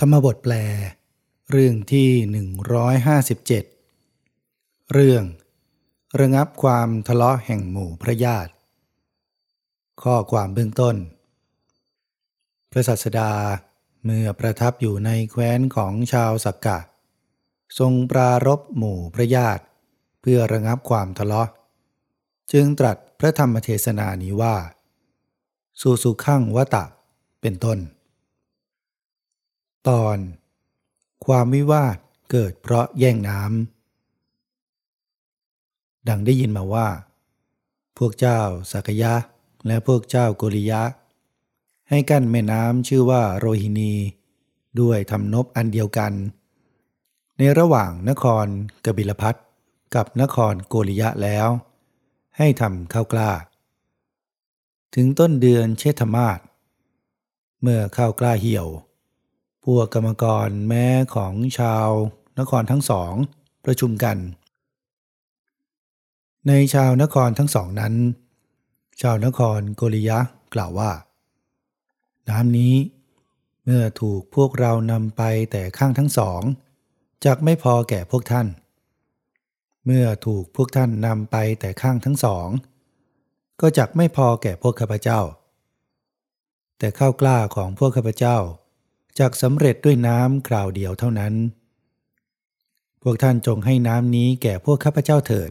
ธรรมบทแปล เรื่องที่ 157 เรื่อง ระงับความทะเลาะแห่งหมู่พระญาติ ข้อความเบื้องต้น พระสัสดาเมื่อประทับอยู่ในแคว้นของชาวสักกะ ทรงปรารบหมู่พระญาติ เพื่อระงับความทะเลาะ จึงตรัสพระธรรมเทศนานี้ว่า สุสุขังวตะเป็นต้น ตอน ความวิวาทเกิดเพราะแย่งน้ำดังได้ยินมาว่า พวกเจ้าสักยะและพวกเจ้ากุริยะ ให้กั้นแม่น้ำชื่อว่าโรฮินี ด้วยทำนบอันเดียวกัน ในระหว่างนครกบิลพัทกับนครโกริยะแล้ว ให้ทำข้าวกล้า ถึงต้นเดือนเชษฐมาศเมื่อข้าวกล้าเหี่ยว พวกกรรมกรแม้ของชาวนครทั้งสองประชุมกัน ในชาวนครทั้งสองนั้น ชาวนครโกริยะกล่าวว่า น้ำนี้เมื่อถูกพวกเรานำไปแต่ข้างทั้งสองจักไม่พอแก่พวกท่าน เมื่อถูกพวกท่านนำไปแต่ข้างทั้งสอง ก็จักไม่พอแก่พวกข้าพเจ้า แต่ข้าวกล้าของพวกข้าพเจ้า จากสำเร็จด้วยน้ำคราวเดียวเท่านั้น พวกท่านจงให้น้ำนี้แก่พวกข้าพเจ้าเถิด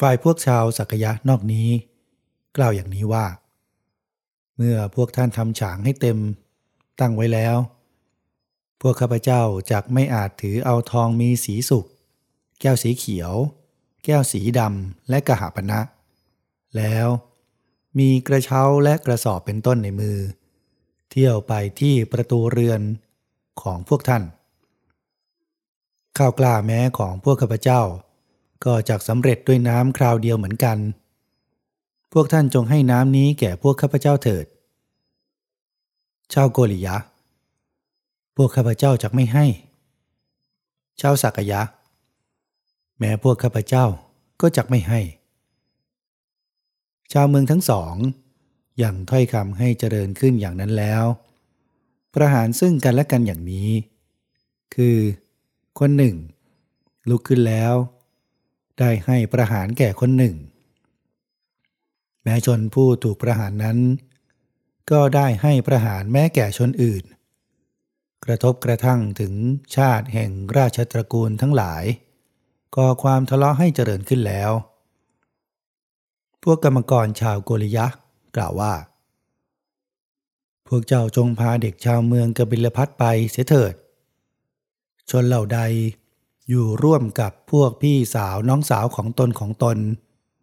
ฝ่ายพวกชาวสักยะนอกนี้ กล่าวอย่างนี้ว่า เมื่อพวกท่านทำฉางให้เต็ม ตั้งไว้แล้ว พวกข้าพเจ้าจักไม่อาจถือเอาทองมีสีสุก แก้วสีเขียว แก้วสีดำและกระหาปณะแล้วมีกระเช้าและกระสอบเป็นต้นในมือ เที่ยวไปที่ประตูเรือนของพวกท่าน ข้าวกล้าแม้ของพวกข้าพเจ้า ก็จักสำเร็จด้วยน้ำคราวเดียวเหมือนกัน พวกท่านจงให้น้ำนี้แก่พวกข้าพเจ้าเถิด ชาวโกริยะ พวกข้าพเจ้าจักไม่ให้ ชาวสักยะ แม้พวกข้าพเจ้าก็จักไม่ให้ ชาวเมืองทั้งสอง อย่างถ้อยคำให้เจริญขึ้นอย่างนั้นแล้ว ประหารซึ่งกันและกันอย่างนี้ คือ คนหนึ่ง ลุกขึ้นแล้ว ได้ให้ประหารแก่คนหนึ่ง แม้ชนผู้ถูกประหารนั้น ก็ได้ให้ประหารแม้แก่ชนอื่น กระทบกระทั่งถึงชาติแห่งราชตระกูลทั้งหลายก่อความทะเลาะให้เจริญขึ้นแล้ว พวกกรรมกรชาวโกริยะ กล่าวว่า พวกเจ้าจงพาเด็กชาวเมืองกบิลพัทไปเสียเถิด ชนเหล่าใดอยู่ร่วมกับพวกพี่สาวน้องสาวของตนของตน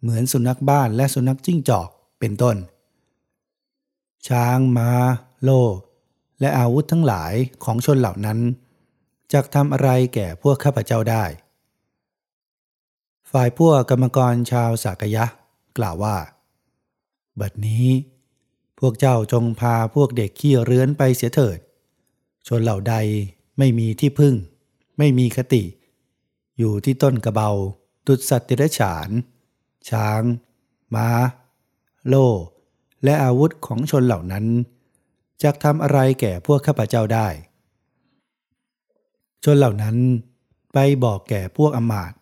เหมือนสุนัขบ้านและสุนัขจิ้งจอกเป็นต้น ช้างมา้า โล และอาวุธทั้งหลายของชนเหล่านั้นจะทำอะไรแก่พวกข้าพเจ้าได้ ฝ่ายพวกกรรมกรชาวสากยะ กล่าวว่า บัดนี้ พวกเจ้าจงพาพวกเด็กขี้เรื้อนไปเสียเถิด ชนเหล่าใดไม่มีที่พึ่ง ไม่มีคติ อยู่ที่ต้นกระเบาตุดสัตว์เดรัจฉาน ช้างม้า โล่ และอาวุธของชนเหล่านั้นจะทำอะไรแก่พวกข้าพเจ้าได้ ชนเหล่านั้นไปบอกแก่พวกอมาต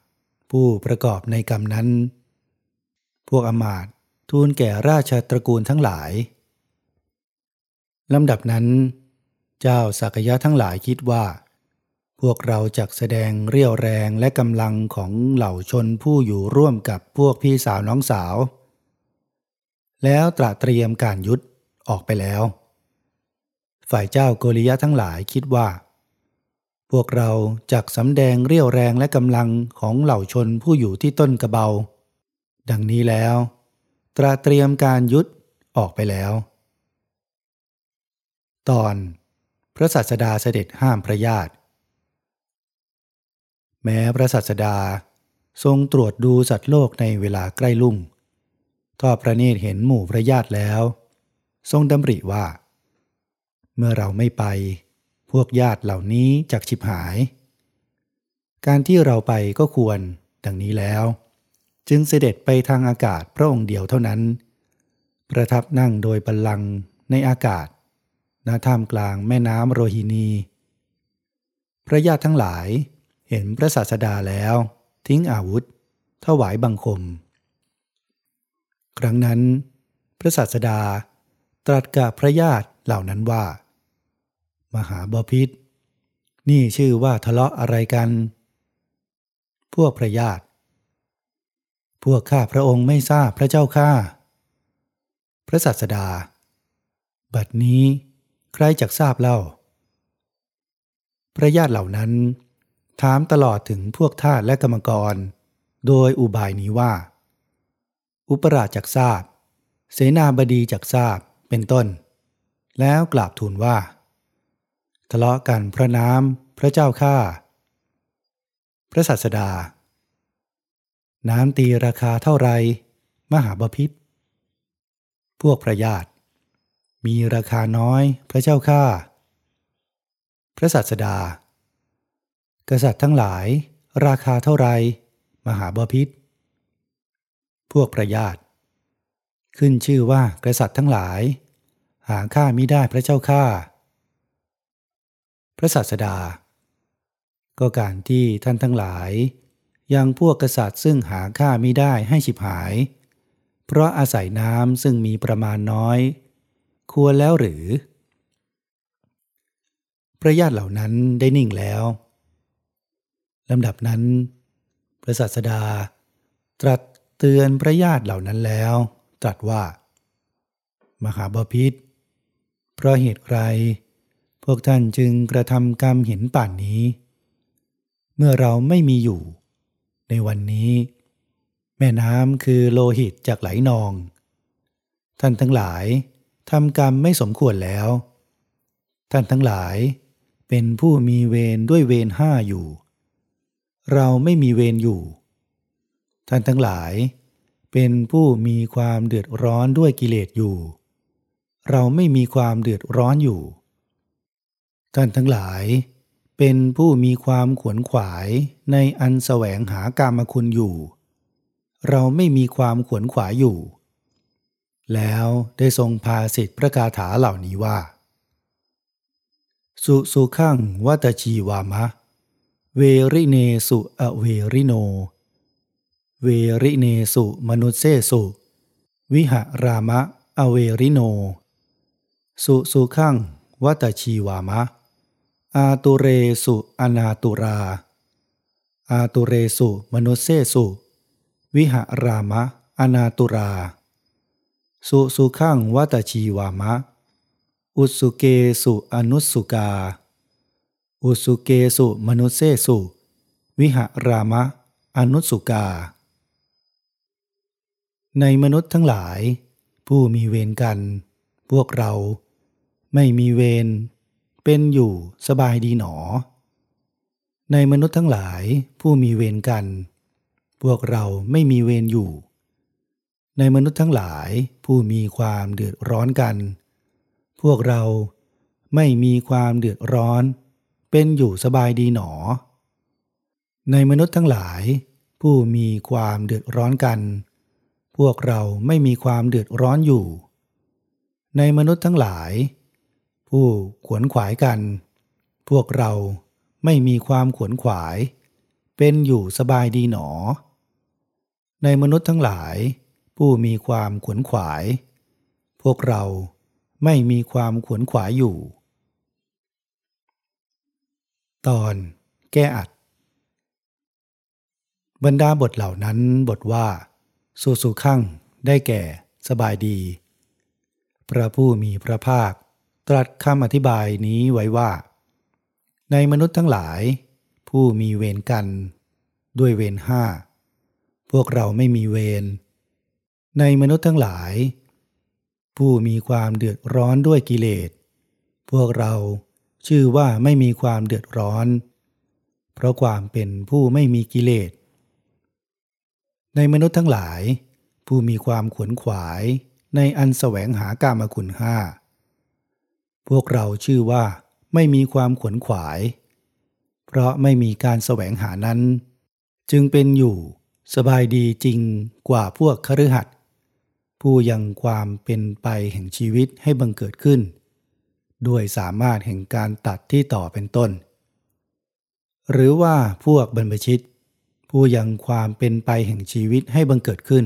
ผู้ประกอบในกรรมนั้น พวกอมาต ทูลแก่ราชตระกูลทั้งหลายลำดับนั้น เจ้าสักยะทั้งหลายคิดว่า พวกเราจักแสดงเรี่ยวแรงและกำลังของเหล่าชนผู้อยู่ร่วมกับพวกพี่สาวน้องสาว แล้วตระเตรียมการยุดออกไปแล้ว ฝ่ายเจ้าโกริยะทั้งหลายคิดว่า พวกเราจักสำแดงเรี่ยวแรงและกำลังของเหล่าชนผู้อยู่ที่ต้นกระเบา ดังนี้แล้ว ตระเตรียมการยุดออกไปแล้ว ตอนพระสัสดาเสด็จห้ามพระญาติ แม้พระสัสดาทรงตรวจดูสัตว์โลกในเวลาใกล้ลุ่งทอดพระเนตรเห็นหมู่พระญาติแล้ว ทรงดำริว่า เมื่อเราไม่ไป พวกญาติเหล่านี้จักฉิบหาย การที่เราไปก็ควรดังนี้แล้ว จึงเสด็จไปทางอากาศพระองค์เดียวเท่านั้น ประทับนั่งโดยบัลลังก์ในอากาศณท่ามกลางแม่น้ำโรฮินี พระญาติทั้งหลายเห็นพระศาสดาแล้วทิ้งอาวุธ ถวายบังคม ครั้งนั้น พระศาสดาตรัสกับพระญาติเหล่านั้นว่า มหาบพิษนี่ชื่อว่าทะเลาะอะไรกัน พวกพระญาติ พวกข้าพระองค์ไม่ทราบพระเจ้าข้าพระสัสดา บัดนี้ใครจักทราบเล่า พระญาติเหล่านั้น ถามตลอดถึงพวกทาสและกรรมกร โดยอุบายนี้ว่า อุปราชจักทราบ เสนาบดีจักทราบเป็นต้น แล้วกราบทูลว่า ทะเลาะกันพระน้ำพระเจ้าข้าพระสัสดา น้ำตีราคาเท่าไร มหาบพิษพวกพระญาติ มีราคาน้อยพระเจ้าข้าพระสัสดา กษัตริย์ทั้งหลาย ราคาเท่าไร มหาบพิษพวกพระญาติ ขึ้นชื่อว่ากษัตริย์ทั้งหลาย หาค่ามิได้พระเจ้าข้าพระศาสดา ก็การที่ท่านทั้งหลาย ยังพวกกษัตริย์ซึ่งหาค่ามิได้ให้ฉิบหาย เพราะอาศัยน้ำซึ่งมีประมาณน้อย ควรแล้วหรือ พระญาติเหล่านั้นได้นิ่งแล้วลำดับนั้น พระศาสดา ตรัสเตือนพระญาติเหล่านั้นแล้ว ตรัสว่า มหาบพิษเพราะเหตุไร พวกท่านจึงกระทำกรรมเห็นป่านนี้ เมื่อเราไม่มีอยู่ ในวันนี้ แม่น้ำคือโลหิตจากไหลนอง ท่านทั้งหลายทำกรรมไม่สมควรแล้ว ท่านทั้งหลายเป็นผู้มีเวรด้วยเวรห้าอยู่ เราไม่มีเวรอยู่ ท่านทั้งหลาย เป็นผู้มีความเดือดร้อนด้วยกิเลสอยู่ เราไม่มีความเดือดร้อนอยู่ ท่านทั้งหลาย เป็นผู้มีความขวนขวายในอันแสวงหากามคุณอยู่ เราไม่มีความขวนขวายอยู่ แล้วได้ทรงพาสิทธิพระคาถาเหล่านี้ว่า สุสุขังวัตชีวามะ เวริเนสุอเวริโน เวริเนสุมนุษเซสุ วิหรามะอเวริโน สุสุขังวัตชีวามะ อาตุเรสุอนาตุรา อาตุเรสุมนุเสสุ วิหารามะ อนาตุรา สุสุขังวัตชีวามะ อุสุเกสุอนุสุกา อุสุเกสุมนุเสสุ วิหารามะ อนุสุกา ในมนุษย์ทั้งหลาย ผู้มีเวรกัน พวกเราไม่มีเวร เป็นอยู่สบายดีหนอ ในมนุษย์ทั้งหลายผู้มีเวรกัน พวกเราไม่มีเวรอยู่ ในมนุษย์ทั้งหลายผู้มีความเดือดร้อนกัน พวกเราไม่มีความเดือดร้อน เป็นอยู่สบายดีหนอ ในมนุษย์ทั้งหลาย ผู้มีความเดือดร้อนกัน พวกเราไม่มีความเดือดร้อนอยู่ ในมนุษย์ทั้งหลาย ผู้ขวนขวายกัน พวกเราไม่มีความขวนขวาย เป็นอยู่สบายดีหนอ ในมนุษย์ทั้งหลาย ผู้มีความขวนขวาย พวกเราไม่มีความขวนขวายอยู่ ตอนแก้อัด บรรดาบทเหล่านั้นบทว่าสุสุขังได้แก่ สบายดี พระผู้มีพระภาค ตรัสคำอธิบายนี้ไว้ว่า ในมนุษย์ทั้งหลาย ผู้มีเวรกัน ด้วยเวรห้า พวกเราไม่มีเวร ในมนุษย์ทั้งหลาย ผู้มีความเดือดร้อนด้วยกิเลส พวกเราชื่อว่าไม่มีความเดือดร้อน เพราะความเป็นผู้ไม่มีกิเลส ในมนุษย์ทั้งหลาย ผู้มีความขวนขวายในอันแสวงหากามคุณห้า พวกเราชื่อว่าไม่มีความขวนขวาย เพราะไม่มีการแสวงหานั้น จึงเป็นอยู่สบายดีจริงกว่าพวกคฤหัสถ์ผู้ยังความเป็นไปแห่งชีวิตให้บังเกิดขึ้น ด้วยสามารถแห่งการตัดที่ต่อเป็นต้น หรือว่าพวกบรรพชิต ผู้ยังความเป็นไปแห่งชีวิตให้บังเกิดขึ้น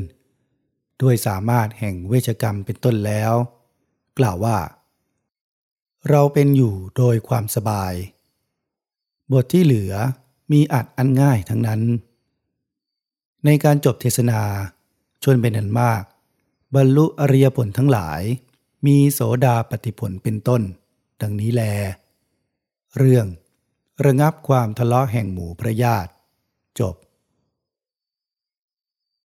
ด้วยสามารถแห่งเวชกรรมเป็นต้นแล้ว กล่าวว่า เราเป็นอยู่โดยความสบาย บทที่เหลือมีอัดอันง่ายทั้งนั้น ในการจบเทศนาชวนเป็นอันมาก บรรลุอริยผลทั้งหลาย มีโสดาปฏิผลเป็นต้น ดังนี้แล เรื่อง ระงับความทะเลาะแห่งหมู่พระญาติ จบ